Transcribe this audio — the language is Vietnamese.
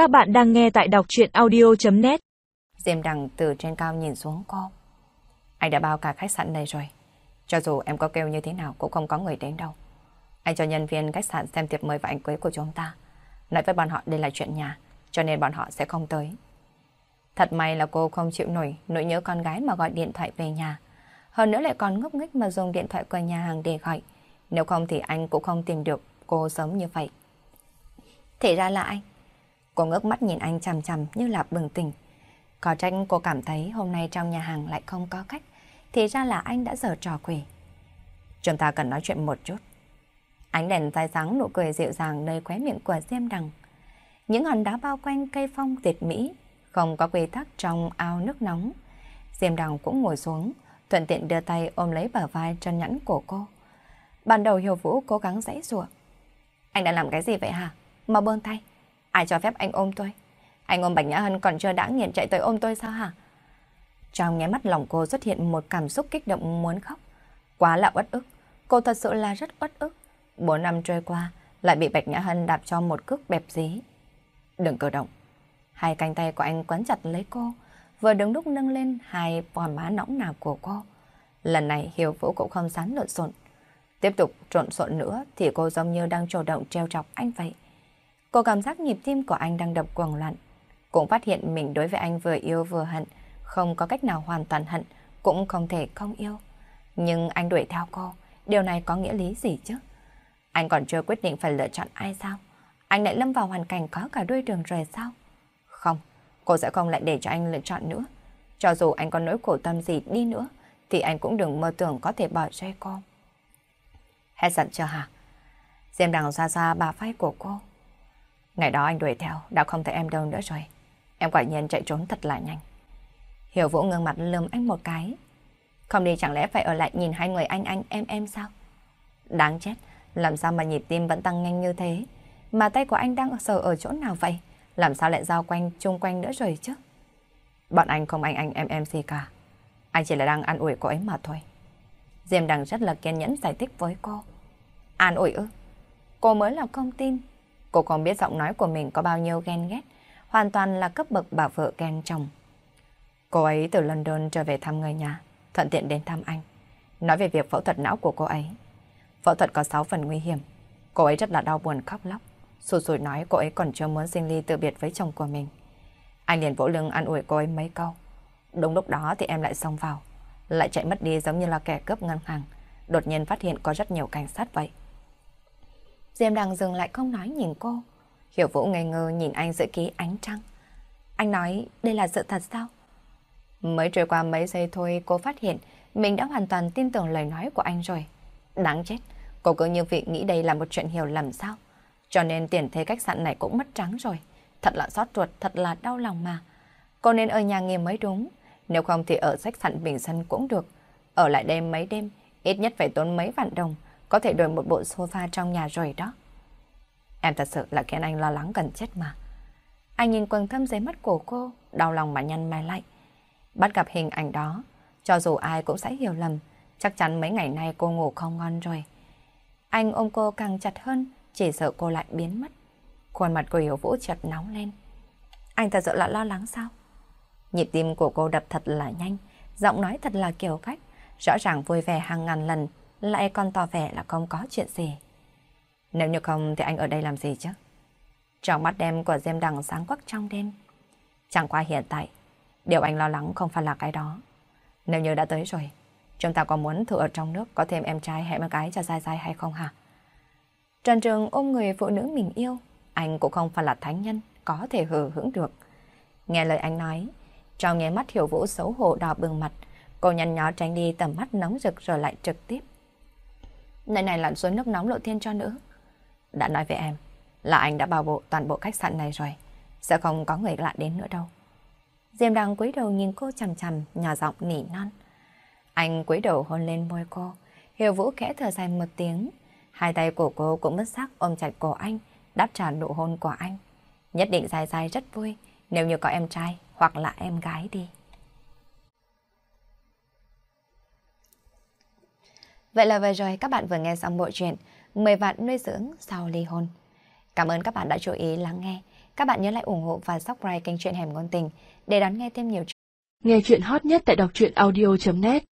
Các bạn đang nghe tại đọc chuyện audio.net Diêm Đằng từ trên cao nhìn xuống cô. Anh đã bao cả khách sạn này rồi. Cho dù em có kêu như thế nào cũng không có người đến đâu. Anh cho nhân viên khách sạn xem tiệc mời và ảnh cưới của chúng ta. Nói với bọn họ đây là chuyện nhà, cho nên bọn họ sẽ không tới. Thật may là cô không chịu nổi nỗi nhớ con gái mà gọi điện thoại về nhà. Hơn nữa lại còn ngốc nghếch mà dùng điện thoại của nhà hàng để gọi. Nếu không thì anh cũng không tìm được cô sớm như vậy. Thì ra là anh. Cô ngước mắt nhìn anh chằm chằm như là bừng tỉnh. Có trách cô cảm thấy hôm nay trong nhà hàng lại không có khách. Thì ra là anh đã dở trò quỷ. Chúng ta cần nói chuyện một chút. Ánh đèn dài sáng nụ cười dịu dàng nơi khóe miệng của Diêm Đằng. Những hòn đá bao quanh cây phong tuyệt mỹ, không có quy tắc trong ao nước nóng. Diêm Đằng cũng ngồi xuống, thuận tiện đưa tay ôm lấy bờ vai chân nhẵn của cô. Ban đầu Hiểu Vũ cố gắng dãy rủa. Anh đã làm cái gì vậy hả? Mà bơn tay. Ai cho phép anh ôm tôi? Anh ôm Bạch Nhã Hân còn chưa đã nghiện chạy tới ôm tôi sao hả? Trong nháy mắt lòng cô xuất hiện một cảm xúc kích động muốn khóc. Quá là uất ức. Cô thật sự là rất uất ức. Bốn năm trôi qua, lại bị Bạch Nhã Hân đạp cho một cước bẹp dí. Đừng cử động. Hai cánh tay của anh quấn chặt lấy cô, vừa đứng đúc nâng lên hai vòn má nóng nào của cô. Lần này Hiểu Vũ cũng không dám lộn xộn. Tiếp tục trộn xộn nữa thì cô giống như đang chủ động treo chọc anh vậy. Cô cảm giác nhịp tim của anh đang đập cuồng loạn. Cũng phát hiện mình đối với anh vừa yêu vừa hận, không có cách nào hoàn toàn hận, cũng không thể không yêu. Nhưng anh đuổi theo cô, điều này có nghĩa lý gì chứ? Anh còn chưa quyết định phải lựa chọn ai sao? Anh lại lâm vào hoàn cảnh có cả đôi đường rồi sao? Không, cô sẽ không lại để cho anh lựa chọn nữa. Cho dù anh có nỗi khổ tâm gì đi nữa, thì anh cũng đừng mơ tưởng có thể bỏ rơi cô. Hết giận chưa hả? Diêm đằng xa xa bà vai của cô. Ngày đó anh đuổi theo, đã không thấy em đâu nữa rồi. Em quả nhiên chạy trốn thật là nhanh. Hiểu Vũ ngưng mặt lườm anh một cái. Không đi chẳng lẽ phải ở lại nhìn hai người anh anh em em sao? Đáng chết, làm sao mà nhịp tim vẫn tăng nhanh như thế? Mà tay của anh đang sờ ở chỗ nào vậy? Làm sao lại giao quanh chung quanh nữa rồi chứ? Bọn anh không anh anh em em gì cả. Anh chỉ là đang an ủi cô ấy mà thôi. Diêm Đằng rất là kiên nhẫn giải thích với cô. An ủi ư? Cô mới là không tin. Cô không biết giọng nói của mình có bao nhiêu ghen ghét. Hoàn toàn là cấp bậc bà vợ ghen chồng. Cô ấy từ London trở về thăm người nhà, thuận tiện đến thăm anh. Nói về việc phẫu thuật não của cô ấy. Phẫu thuật có 6 phần nguy hiểm. Cô ấy rất là đau buồn khóc lóc. Sụt sùi nói cô ấy còn chưa muốn sinh ly tự biệt với chồng của mình. Anh liền vỗ lưng an ủi cô ấy mấy câu. Đúng lúc đó thì em lại xông vào. Lại chạy mất đi giống như là kẻ cướp ngân hàng. Đột nhiên phát hiện có rất nhiều cảnh sát vậy. Diêm đằng dừng lại không nói nhìn cô. Hiểu Vũ ngây ngơ nhìn anh giữa ký ánh trăng. Anh nói đây là sự thật sao? Mới trôi qua mấy giây thôi cô phát hiện mình đã hoàn toàn tin tưởng lời nói của anh rồi. Đáng chết, cô cứ như vị nghĩ đây là một chuyện hiểu lầm sao? Cho nên tiền thuê khách sạn này cũng mất trắng rồi. Thật là xót ruột, thật là đau lòng mà. Cô nên ở nhà nghỉ mới đúng. Nếu không thì ở khách sạn Bình Sân cũng được. Ở lại đêm mấy đêm, ít nhất phải tốn mấy vạn đồng. Có thể đổi một bộ sofa trong nhà rồi đó. Em thật sự là khiến anh lo lắng gần chết mà. Anh nhìn quần thâm dưới mắt của cô, đau lòng mà nhăn mày lại. Bắt gặp hình ảnh đó, cho dù ai cũng sẽ hiểu lầm, chắc chắn mấy ngày nay cô ngủ không ngon rồi. Anh ôm cô càng chặt hơn, chỉ sợ cô lại biến mất. Khuôn mặt của Hiểu Vũ chợt nóng lên. Anh thật sự là lo lắng sao? Nhịp tim của cô đập thật là nhanh, giọng nói thật là kiểu cách, rõ ràng vui vẻ hàng ngàn lần, lại còn tỏ vẻ là không có chuyện gì. Nếu như không thì anh ở đây làm gì chứ? Trong mắt đêm của Diêm Đằng sáng quắc trong đêm. Chẳng qua hiện tại, điều anh lo lắng không phải là cái đó. Nếu như đã tới rồi, chúng ta có muốn thử ở trong nước có thêm em trai hay em gái cho dai dai hay không hả? Trần Trường ôm người phụ nữ mình yêu, anh cũng không phải là thánh nhân, có thể hờ hững được. Nghe lời anh nói, trong nháy mắt hiểu vũ xấu hổ đỏ bừng mặt, cô nhăn nhó tránh đi tầm mắt nóng rực rồi lại trực tiếp. Nơi này là suối nước nóng lộ thiên cho nữ. Đã nói với em là anh đã bao bộ toàn bộ khách sạn này rồi, sẽ không có người lạ đến nữa đâu. Diêm đang cúi đầu nhìn cô chằm chằm, nhỏ giọng nỉ non. Anh cúi đầu hôn lên môi cô, hiểu vũ khẽ thở dài một tiếng. Hai tay của cô cũng mất sắc ôm chặt cổ anh, đáp trả nụ hôn của anh. Nhất định dài dài rất vui nếu như có em trai hoặc là em gái đi. Vậy là vừa rồi các bạn vừa nghe xong bộ truyện 10 vạn nuôi dưỡng sau ly hôn. Cảm ơn các bạn đã chú ý lắng nghe. Các bạn nhớ lại ủng hộ và subscribe kênh truyện Hẻm Ngôn Tình để đón nghe thêm nhiều Nghe truyện hot nhất tại đọc truyện audio.net